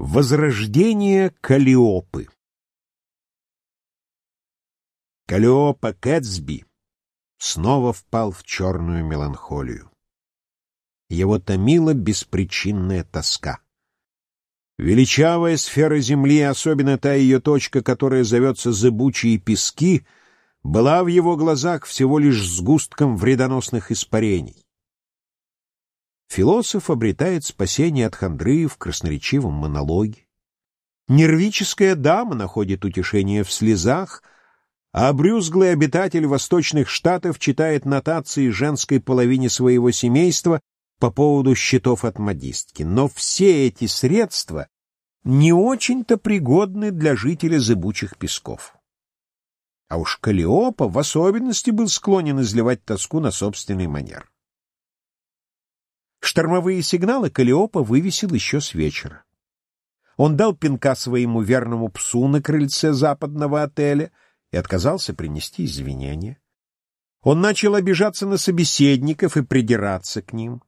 Возрождение Калиопы Калиопа Кэтсби снова впал в черную меланхолию. Его томила беспричинная тоска. Величавая сфера земли, особенно та ее точка, которая зовется «зыбучие пески», была в его глазах всего лишь сгустком вредоносных испарений. Философ обретает спасение от хандры в красноречивом монологе. Нервическая дама находит утешение в слезах, а обрюзглый обитатель восточных штатов читает нотации женской половине своего семейства по поводу счетов от модистки. Но все эти средства не очень-то пригодны для жителя зыбучих песков. А уж Калиопа в особенности был склонен изливать тоску на собственный манер. Штормовые сигналы Калиопа вывесил еще с вечера. Он дал пинка своему верному псу на крыльце западного отеля и отказался принести извинения. Он начал обижаться на собеседников и придираться к ним.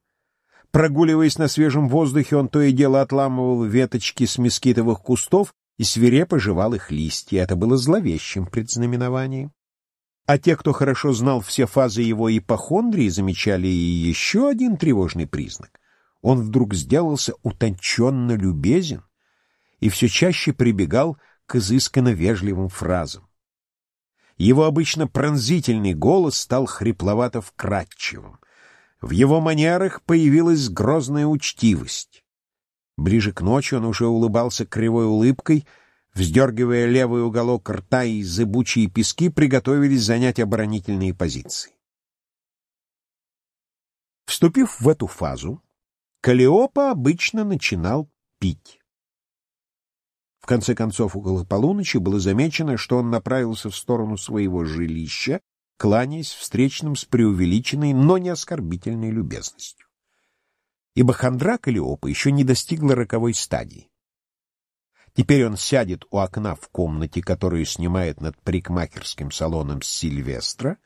Прогуливаясь на свежем воздухе, он то и дело отламывал веточки с мескитовых кустов и свирепо жевал их листья. Это было зловещим предзнаменованием. А те, кто хорошо знал все фазы его ипохондрии, замечали и еще один тревожный признак. Он вдруг сделался утонченно любезен и все чаще прибегал к изысканно вежливым фразам. Его обычно пронзительный голос стал хрипловато-вкрадчивым. В его манерах появилась грозная учтивость. Ближе к ночи он уже улыбался кривой улыбкой — вздергивая левый уголок рта и зыбучие пески, приготовились занять оборонительные позиции. Вступив в эту фазу, Калиопа обычно начинал пить. В конце концов, около полуночи было замечено, что он направился в сторону своего жилища, кланяясь встречным с преувеличенной, но не оскорбительной любезностью. Ибо хандра Калиопа еще не достигла роковой стадии. Теперь он сядет у окна в комнате, которую снимает над парикмахерским салоном Сильвестра,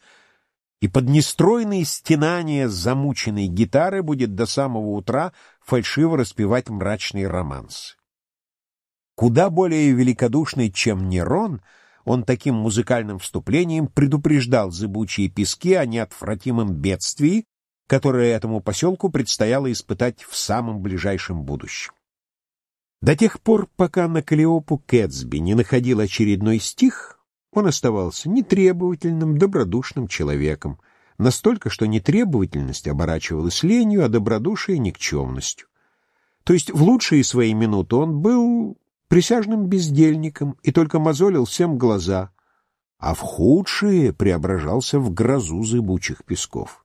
и под нестройные стенания замученной гитары будет до самого утра фальшиво распевать мрачный романс. Куда более великодушный, чем Нерон, он таким музыкальным вступлением предупреждал зыбучие пески о неотвратимом бедствии, которое этому поселку предстояло испытать в самом ближайшем будущем. До тех пор, пока на Калиопу Кэтсби не находил очередной стих, он оставался нетребовательным, добродушным человеком, настолько, что нетребовательность оборачивалась ленью, а добродушие — никчемностью. То есть в лучшие свои минуты он был присяжным бездельником и только мозолил всем глаза, а в худшие преображался в грозу зыбучих песков.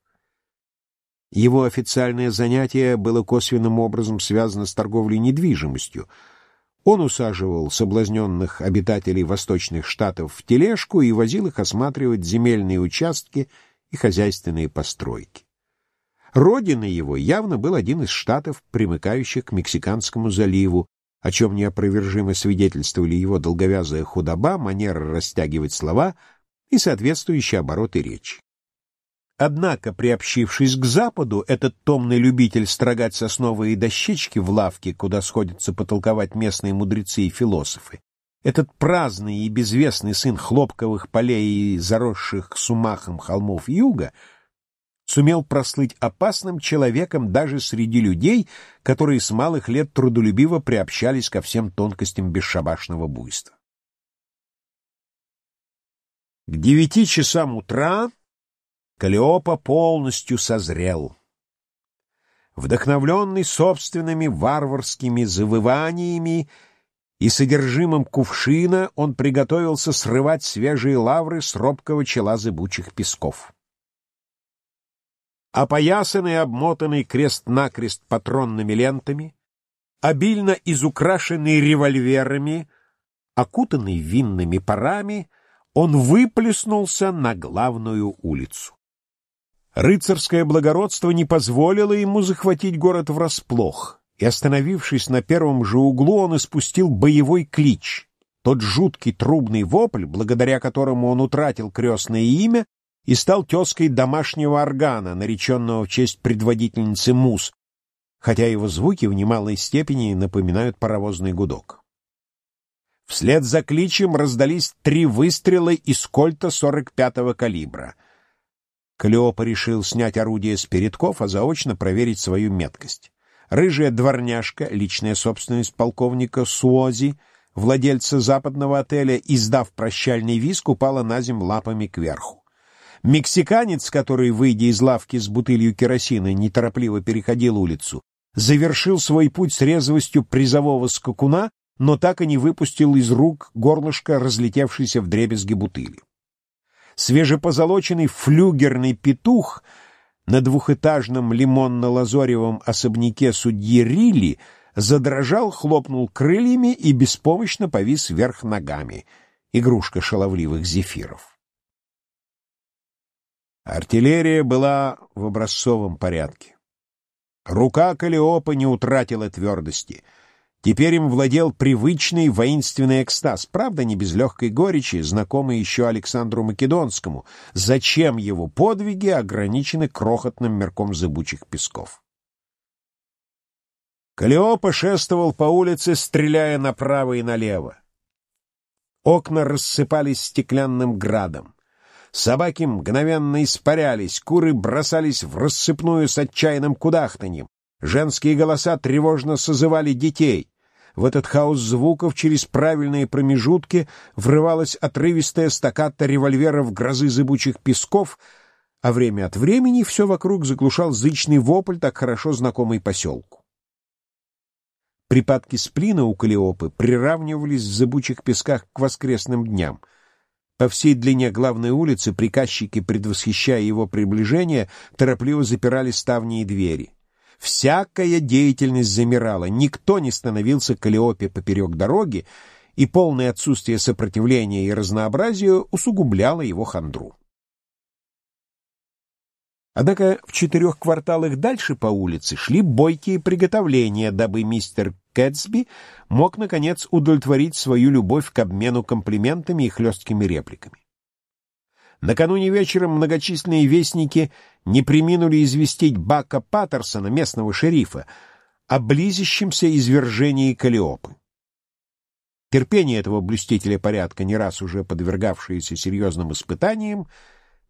Его официальное занятие было косвенным образом связано с торговлей недвижимостью. Он усаживал соблазненных обитателей восточных штатов в тележку и возил их осматривать земельные участки и хозяйственные постройки. Родиной его явно был один из штатов, примыкающих к Мексиканскому заливу, о чем неопровержимо свидетельствовали его долговязая худоба, манера растягивать слова и соответствующие обороты речи. Однако, приобщившись к Западу, этот томный любитель строгать сосновые дощечки в лавке, куда сходятся потолковать местные мудрецы и философы, этот праздный и безвестный сын хлопковых полей и заросших сумахом холмов юга, сумел прослыть опасным человеком даже среди людей, которые с малых лет трудолюбиво приобщались ко всем тонкостям бесшабашного буйства. К девяти часам утра Калиопа полностью созрел. Вдохновленный собственными варварскими завываниями и содержимым кувшина, он приготовился срывать свежие лавры с робкого чела зыбучих песков. Опоясанный обмотанный крест-накрест патронными лентами, обильно изукрашенный револьверами, окутанный винными парами, он выплеснулся на главную улицу. Рыцарское благородство не позволило ему захватить город врасплох, и, остановившись на первом же углу, он испустил боевой клич. Тот жуткий трубный вопль, благодаря которому он утратил крестное имя и стал тезкой домашнего органа, нареченного в честь предводительницы Мус, хотя его звуки в немалой степени напоминают паровозный гудок. Вслед за кличем раздались три выстрела из кольта 45-го калибра. Клеопа решил снять орудие с передков, а заочно проверить свою меткость. Рыжая дворняжка, личная собственность полковника Суози, владельца западного отеля, издав прощальный виск, упала на землю лапами кверху. Мексиканец, который, выйдя из лавки с бутылью керосина, неторопливо переходил улицу, завершил свой путь с резвостью призового скакуна, но так и не выпустил из рук горлышко разлетевшейся в дребезги бутыли. Свежепозолоченный флюгерный петух — на двухэтажном лимонно-лазоревом особняке судьи Рилли задрожал, хлопнул крыльями и беспомощно повис вверх ногами. Игрушка шаловливых зефиров. Артиллерия была в образцовом порядке. Рука Калиопа не утратила твердости — Теперь им владел привычный воинственный экстаз, правда, не без легкой горечи, знакомый еще Александру Македонскому, зачем его подвиги ограничены крохотным мерком зыбучих песков. Калиопа шествовал по улице, стреляя направо и налево. Окна рассыпались стеклянным градом. Собаки мгновенно испарялись, куры бросались в рассыпную с отчаянным кудахтаньем. Женские голоса тревожно созывали детей. В этот хаос звуков через правильные промежутки врывалась отрывистая стакката револьверов грозы зыбучих песков, а время от времени все вокруг заглушал зычный вопль, так хорошо знакомый поселку. Припадки сплина у Калиопы приравнивались в зыбучих песках к воскресным дням. По всей длине главной улицы приказчики, предвосхищая его приближение, торопливо запирали ставни и двери. Всякая деятельность замирала, никто не становился Калиопе поперек дороги, и полное отсутствие сопротивления и разнообразия усугубляло его хандру. Однако в четырех кварталах дальше по улице шли бойкие приготовления, дабы мистер Кэтсби мог, наконец, удовлетворить свою любовь к обмену комплиментами и хлесткими репликами. Накануне вечером многочисленные вестники не приминули известить Бака Паттерсона, местного шерифа, о близящемся извержении Калиопы. Терпение этого блюстителя порядка, не раз уже подвергавшееся серьезным испытаниям,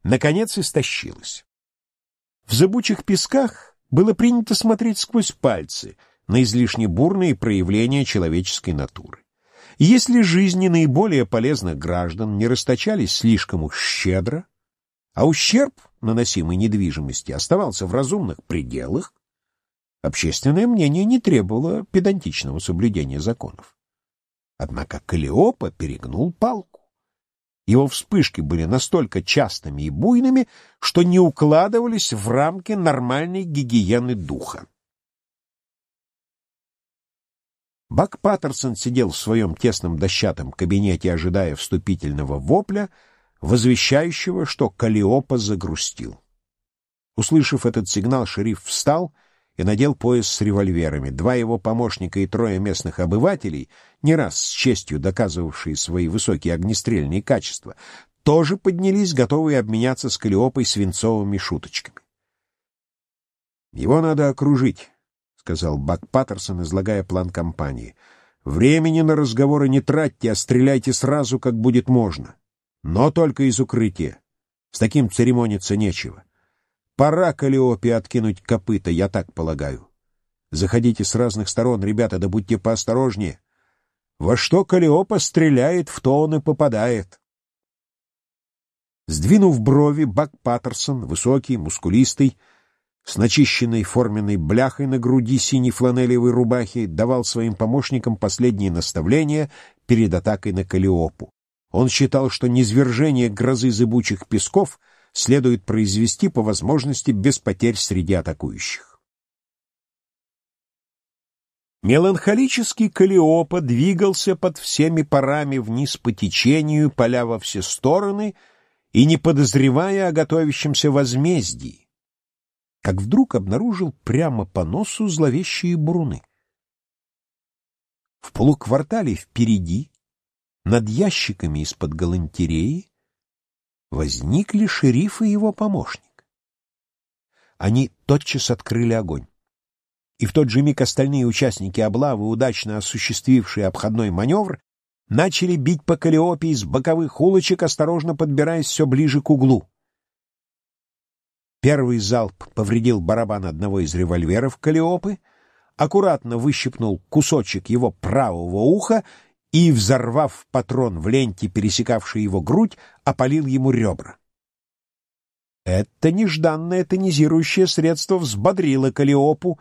наконец истощилось. В зыбучих песках было принято смотреть сквозь пальцы на излишне бурные проявления человеческой натуры. Если жизни наиболее полезных граждан не расточались слишком уж щедро, а ущерб, наносимый недвижимости, оставался в разумных пределах, общественное мнение не требовало педантичного соблюдения законов. Однако Калиопа перегнул палку. Его вспышки были настолько частыми и буйными, что не укладывались в рамки нормальной гигиены духа. Бак Паттерсон сидел в своем тесном дощатом кабинете, ожидая вступительного вопля, возвещающего, что Калиопа загрустил. Услышав этот сигнал, шериф встал и надел пояс с револьверами. Два его помощника и трое местных обывателей, не раз с честью доказывавшие свои высокие огнестрельные качества, тоже поднялись, готовые обменяться с Калиопой свинцовыми шуточками. «Его надо окружить», — сказал Бак Паттерсон, излагая план кампании. «Времени на разговоры не тратьте, а стреляйте сразу, как будет можно. Но только из укрытия. С таким церемониться нечего. Пора Калиопе откинуть копыта, я так полагаю. Заходите с разных сторон, ребята, да будьте поосторожнее. Во что Калиопа стреляет, в то он и попадает». Сдвинув брови, Бак Паттерсон, высокий, мускулистый, с начищенной форменной бляхой на груди синей фланелевой рубахи давал своим помощникам последние наставления перед атакой на Калиопу. Он считал, что низвержение грозы зыбучих песков следует произвести по возможности без потерь среди атакующих. Меланхолический Калиопа двигался под всеми парами вниз по течению, поля во все стороны и не подозревая о готовящемся возмездии как вдруг обнаружил прямо по носу зловещие буруны. В полуквартале впереди, над ящиками из-под галантереи, возникли шериф и его помощник. Они тотчас открыли огонь. и в тот же миг остальные участники облавы, удачно осуществившие обходной маневр, начали бить по Калиопе из боковых улочек, осторожно подбираясь все ближе к углу. Первый залп повредил барабан одного из револьверов Калиопы, аккуратно выщипнул кусочек его правого уха и, взорвав патрон в ленте, пересекавшей его грудь, опалил ему ребра. Это нежданное тонизирующее средство взбодрило Калиопу,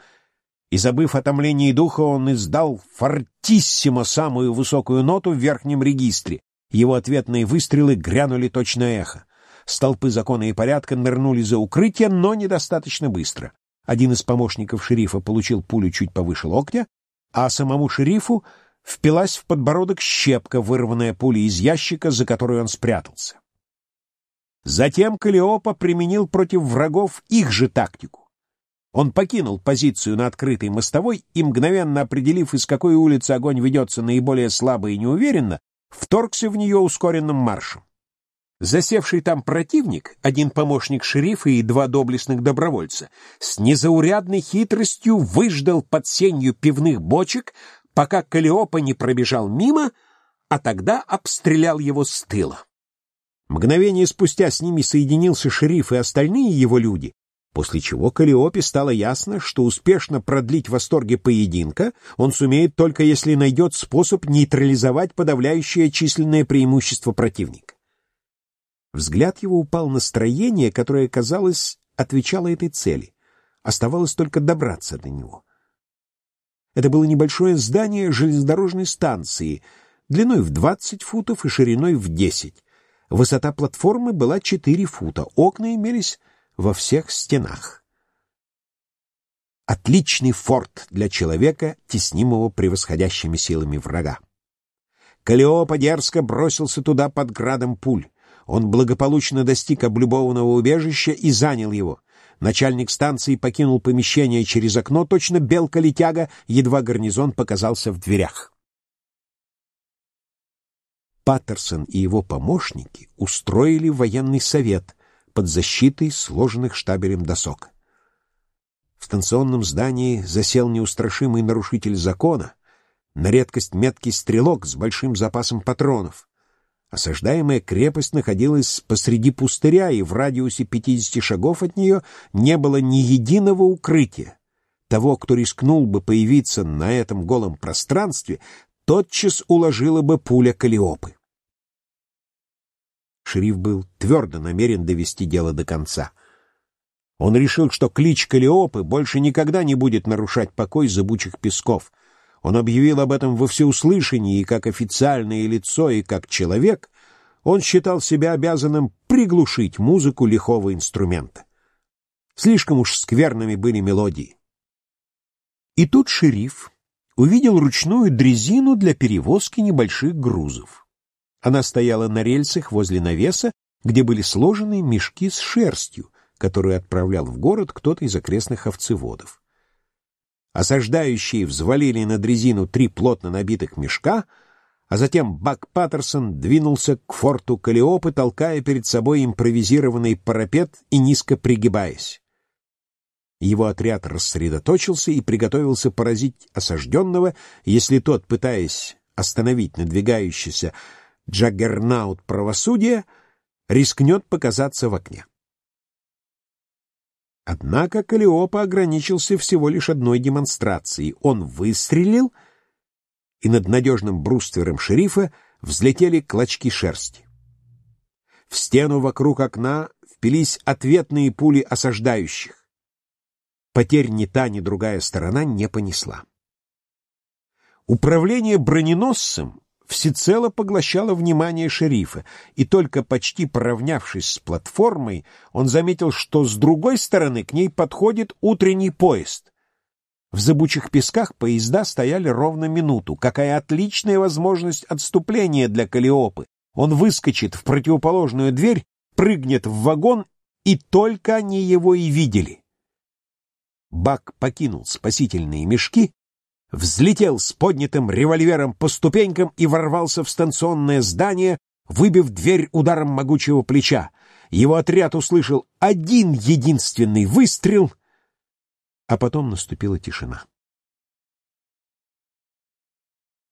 и, забыв о томлении духа, он издал фортиссимо самую высокую ноту в верхнем регистре. Его ответные выстрелы грянули точно эхо. Столпы закона и порядка нырнули за укрытие, но недостаточно быстро. Один из помощников шерифа получил пулю чуть повыше локтя, а самому шерифу впилась в подбородок щепка, вырванная пулей из ящика, за которой он спрятался. Затем Калиопа применил против врагов их же тактику. Он покинул позицию на открытой мостовой и, мгновенно определив, из какой улицы огонь ведется наиболее слабо и неуверенно, вторгся в нее ускоренным маршем. Засевший там противник, один помощник шерифа и два доблестных добровольца, с незаурядной хитростью выждал под сенью пивных бочек, пока Калиопа не пробежал мимо, а тогда обстрелял его с тыла. Мгновение спустя с ними соединился шериф и остальные его люди, после чего Калиопе стало ясно, что успешно продлить восторги поединка он сумеет только если найдет способ нейтрализовать подавляющее численное преимущество противника. Взгляд его упал на строение, которое, казалось, отвечало этой цели. Оставалось только добраться до него. Это было небольшое здание железнодорожной станции, длиной в 20 футов и шириной в 10. Высота платформы была 4 фута, окна имелись во всех стенах. Отличный форт для человека, теснимого превосходящими силами врага. Калиопа дерзко бросился туда под градом пуль. Он благополучно достиг облюбованного убежища и занял его. Начальник станции покинул помещение через окно, точно белка-летяга, едва гарнизон показался в дверях. Паттерсон и его помощники устроили военный совет под защитой сложенных штабелем досок. В станционном здании засел неустрашимый нарушитель закона, на редкость меткий стрелок с большим запасом патронов. Осаждаемая крепость находилась посреди пустыря, и в радиусе 50 шагов от нее не было ни единого укрытия. Того, кто рискнул бы появиться на этом голом пространстве, тотчас уложила бы пуля Калиопы. Шериф был твердо намерен довести дело до конца. Он решил, что клич Калиопы больше никогда не будет нарушать покой зыбучих песков — он объявил об этом во всеуслышании и как официальное лицо, и как человек. Он считал себя обязанным приглушить музыку лихого инструмента. Слишком уж скверными были мелодии. И тут шериф увидел ручную дрезину для перевозки небольших грузов. Она стояла на рельсах возле навеса, где были сложены мешки с шерстью, которые отправлял в город кто-то из окрестных овцеводов. Осаждающие взвалили на дрезину три плотно набитых мешка, а затем Бак Паттерсон двинулся к форту Калиопы, толкая перед собой импровизированный парапет и низко пригибаясь. Его отряд рассредоточился и приготовился поразить осажденного, если тот, пытаясь остановить надвигающийся джаггернаут правосудия, рискнет показаться в окне. Однако Калиопа ограничился всего лишь одной демонстрацией. Он выстрелил, и над надежным бруствером шерифа взлетели клочки шерсти. В стену вокруг окна впились ответные пули осаждающих. Потерь ни та, ни другая сторона не понесла. Управление броненосцем всецело поглощала внимание шерифа, и только почти поравнявшись с платформой, он заметил, что с другой стороны к ней подходит утренний поезд. В зыбучих песках поезда стояли ровно минуту. Какая отличная возможность отступления для Калиопы! Он выскочит в противоположную дверь, прыгнет в вагон, и только они его и видели. Бак покинул спасительные мешки, взлетел с поднятым револьвером по ступенькам и ворвался в станционное здание, выбив дверь ударом могучего плеча. Его отряд услышал один единственный выстрел, а потом наступила тишина.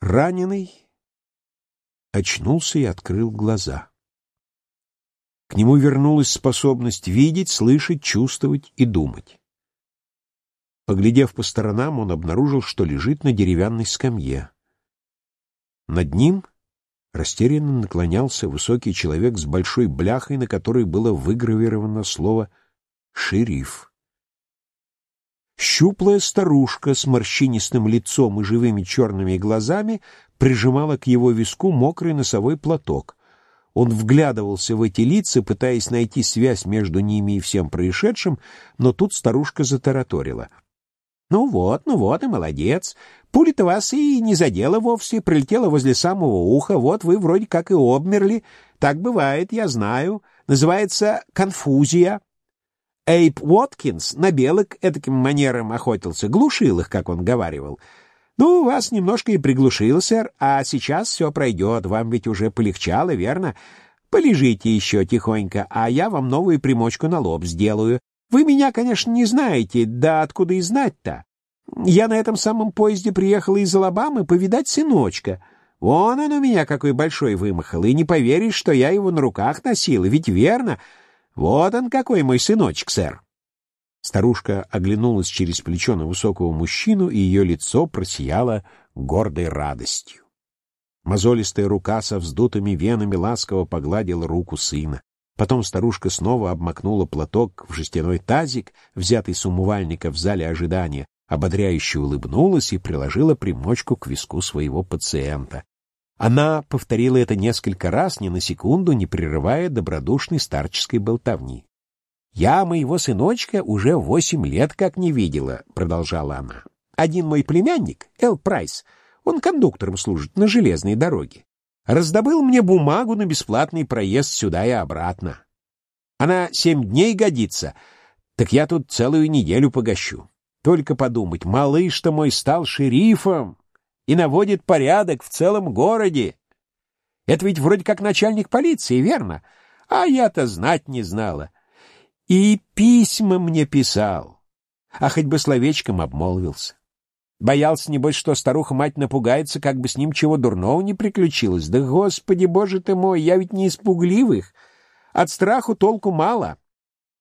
Раненый очнулся и открыл глаза. К нему вернулась способность видеть, слышать, чувствовать и думать. Поглядев по сторонам, он обнаружил, что лежит на деревянной скамье. Над ним растерянно наклонялся высокий человек с большой бляхой, на которой было выгравировано слово «шериф». Щуплая старушка с морщинистым лицом и живыми черными глазами прижимала к его виску мокрый носовой платок. Он вглядывался в эти лица, пытаясь найти связь между ними и всем происшедшим, но тут старушка затараторила. «Ну вот, ну вот и молодец. Пуля-то вас и не задела вовсе, прилетела возле самого уха, вот вы вроде как и обмерли. Так бывает, я знаю. Называется конфузия». Эйп Уоткинс на белок этаким манером охотился, глушил их, как он говаривал. Ну, вас немножко и приглушил, сэр, а сейчас все пройдет, вам ведь уже полегчало, верно? Полежите еще тихонько, а я вам новую примочку на лоб сделаю. Вы меня, конечно, не знаете, да откуда и знать-то? Я на этом самом поезде приехала из Алабамы повидать сыночка. Вон он у меня какой большой вымахал, и не поверишь, что я его на руках носила, ведь верно — вот он какой мой сыночек, сэр. Старушка оглянулась через плечо на высокого мужчину, и ее лицо просияло гордой радостью. Мозолистая рука со вздутыми венами ласково погладила руку сына. Потом старушка снова обмакнула платок в жестяной тазик, взятый с умывальника в зале ожидания, ободряюще улыбнулась и приложила примочку к виску своего пациента. Она повторила это несколько раз, ни на секунду не прерывая добродушной старческой болтовни. «Я моего сыночка уже восемь лет как не видела», — продолжала она. «Один мой племянник, Эл Прайс, он кондуктором служит на железной дороге, раздобыл мне бумагу на бесплатный проезд сюда и обратно. Она семь дней годится, так я тут целую неделю погощу. Только подумать, малыш-то мой стал шерифом, и наводит порядок в целом городе. Это ведь вроде как начальник полиции, верно? А я-то знать не знала. И письма мне писал, а хоть бы словечком обмолвился. Боялся, небось, что старуха-мать напугается, как бы с ним чего дурного не приключилось. Да, господи, боже ты мой, я ведь не испугливых. От страху толку мало.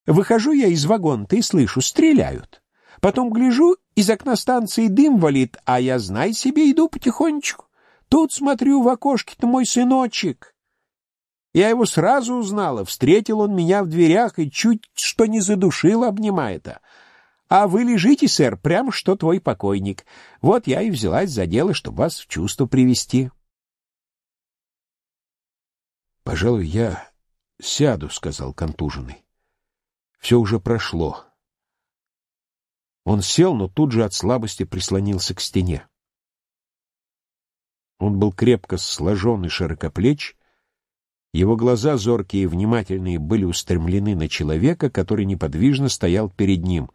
Выхожу я из вагона-то и слышу, стреляют. Потом гляжу, из окна станции дым валит, а я, знай себе, иду потихонечку. Тут смотрю в окошке-то мой сыночек. Я его сразу узнала, встретил он меня в дверях и чуть что не задушил, обнимает. А вы лежите, сэр, прям что твой покойник. Вот я и взялась за дело, чтобы вас в чувство привести. — Пожалуй, я сяду, — сказал контуженный. — Все уже прошло. Он сел, но тут же от слабости прислонился к стене. Он был крепко сложен и широкоплеч, его глаза, зоркие и внимательные, были устремлены на человека, который неподвижно стоял перед ним.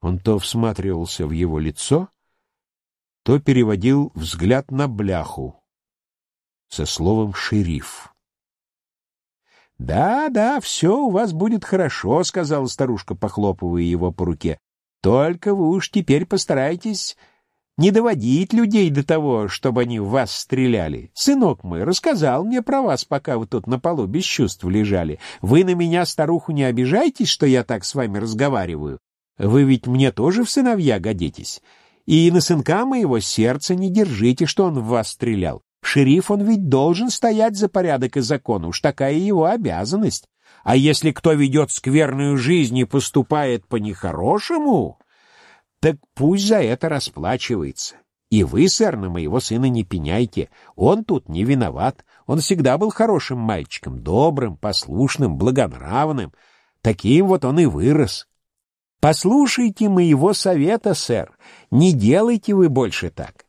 Он то всматривался в его лицо, то переводил взгляд на бляху со словом «шериф». «Да, да, все у вас будет хорошо», — сказала старушка, похлопывая его по руке. Только вы уж теперь постарайтесь не доводить людей до того, чтобы они в вас стреляли. Сынок мой рассказал мне про вас, пока вы тут на полу без чувств лежали. Вы на меня, старуху, не обижайтесь, что я так с вами разговариваю. Вы ведь мне тоже в сыновья годитесь. И на сынка моего сердца не держите, что он в вас стрелял. Шериф, он ведь должен стоять за порядок и закон, уж такая его обязанность. А если кто ведет скверную жизнь и поступает по-нехорошему, так пусть за это расплачивается. И вы, сэр, на моего сына не пеняйте. Он тут не виноват. Он всегда был хорошим мальчиком, добрым, послушным, благонравным. Таким вот он и вырос. Послушайте моего совета, сэр. Не делайте вы больше так.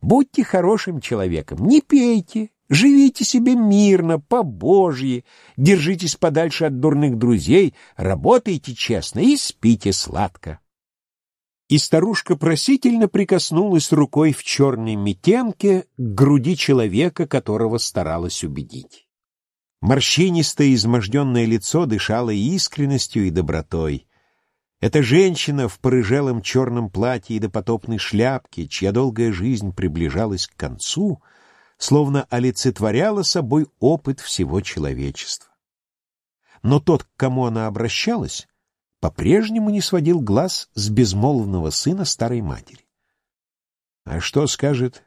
Будьте хорошим человеком, не пейте, Живите себе мирно, по-божьи, держитесь подальше от дурных друзей, работайте честно и спите сладко. И старушка просительно прикоснулась рукой в черной метенке к груди человека, которого старалась убедить. Морщинистое изможденное лицо дышало искренностью и добротой. Эта женщина в порыжелом черном платье и допотопной шляпке, чья долгая жизнь приближалась к концу, словно олицетворяла собой опыт всего человечества. Но тот, к кому она обращалась, по-прежнему не сводил глаз с безмолвного сына старой матери. — А что скажет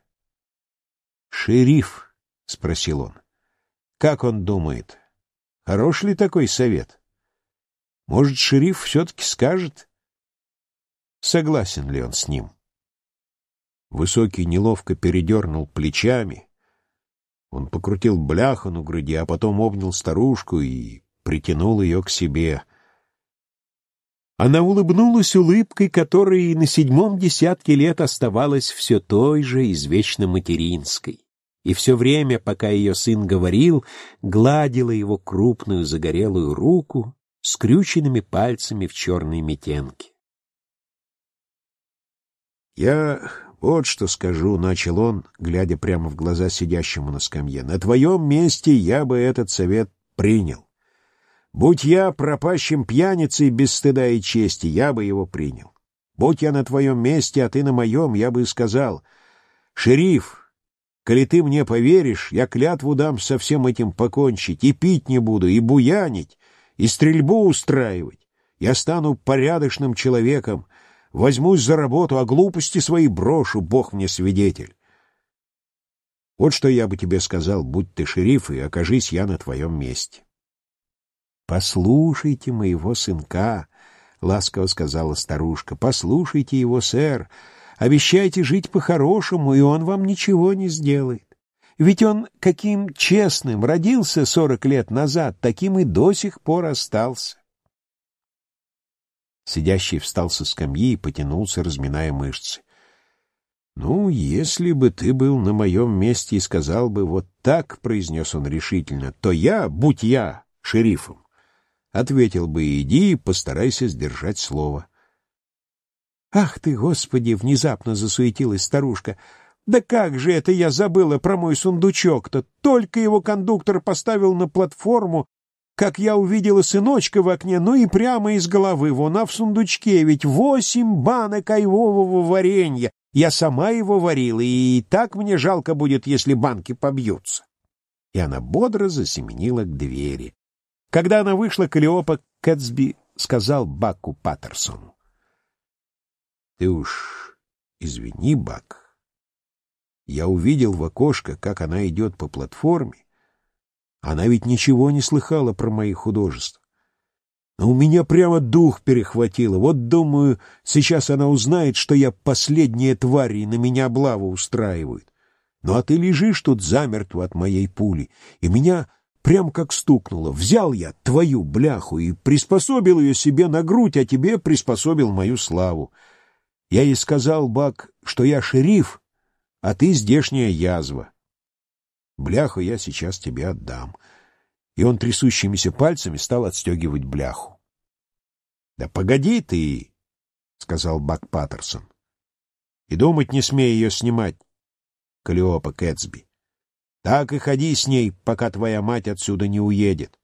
шериф? — спросил он. — Как он думает? Хорош ли такой совет? Может, шериф все-таки скажет, согласен ли он с ним? Высокий неловко передернул плечами. Он покрутил бляху на груди, а потом обнял старушку и притянул ее к себе. Она улыбнулась улыбкой, которая и на седьмом десятке лет оставалась все той же извечно материнской и все время, пока ее сын говорил, гладила его крупную загорелую руку скрюченными пальцами в черной метенке. «Я вот что скажу», — начал он, глядя прямо в глаза сидящему на скамье. «На твоем месте я бы этот совет принял. Будь я пропащим пьяницей без стыда и чести, я бы его принял. Будь я на твоем месте, а ты на моем, я бы сказал, «Шериф, Коли ты мне поверишь, я клятву дам со всем этим покончить, и пить не буду, и буянить, и стрельбу устраивать. Я стану порядочным человеком, возьмусь за работу, а глупости свои брошу, Бог мне свидетель. Вот что я бы тебе сказал, будь ты шериф, и окажись я на твоем месте. — Послушайте моего сынка, — ласково сказала старушка, — послушайте его, сэр, — Обещайте жить по-хорошему, и он вам ничего не сделает. Ведь он каким честным родился сорок лет назад, таким и до сих пор остался. Сидящий встал со скамьи и потянулся, разминая мышцы. — Ну, если бы ты был на моем месте и сказал бы вот так, — произнес он решительно, — то я, будь я шерифом, ответил бы, иди и постарайся сдержать слово. — «Ах ты, Господи!» — внезапно засуетилась старушка. «Да как же это я забыла про мой сундучок-то! Только его кондуктор поставил на платформу, как я увидела сыночка в окне, ну и прямо из головы, вон, а в сундучке ведь восемь банок айвового варенья. Я сама его варила, и так мне жалко будет, если банки побьются». И она бодро засеменила к двери. Когда она вышла, Калиопа Кэтсби сказал Баку Паттерсону. Ты уж извини, Бак. Я увидел в окошко, как она идет по платформе. Она ведь ничего не слыхала про мои художества. Но у меня прямо дух перехватило. Вот, думаю, сейчас она узнает, что я последняя тварь, и на меня облаву устраивают. Ну а ты лежишь тут замертво от моей пули, и меня прям как стукнуло. Взял я твою бляху и приспособил ее себе на грудь, а тебе приспособил мою славу. Я ей сказал, Бак, что я шериф, а ты здешняя язва. Бляху я сейчас тебе отдам. И он трясущимися пальцами стал отстегивать бляху. — Да погоди ты, — сказал Бак Паттерсон. — И думать не смей ее снимать, Калиопа Кэтсби. Так и ходи с ней, пока твоя мать отсюда не уедет.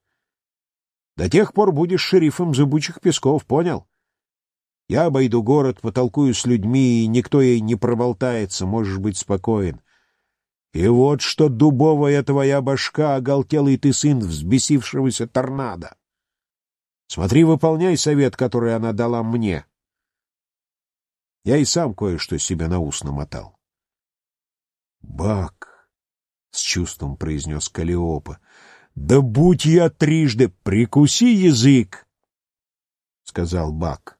До тех пор будешь шерифом зыбучих песков, понял? — я обойду город, потолкую с людьми, и никто ей не проболтается, можешь быть спокоен. И вот что дубовая твоя башка, оголтелый ты сын взбесившегося торнадо. Смотри, выполняй совет, который она дала мне. Я и сам кое-что себе на ус намотал. — Бак, — с чувством произнес Калиопа, — да будь я трижды, прикуси язык, — сказал Бак.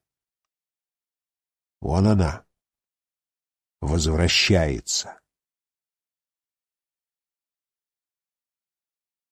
Вон она. Возвращается.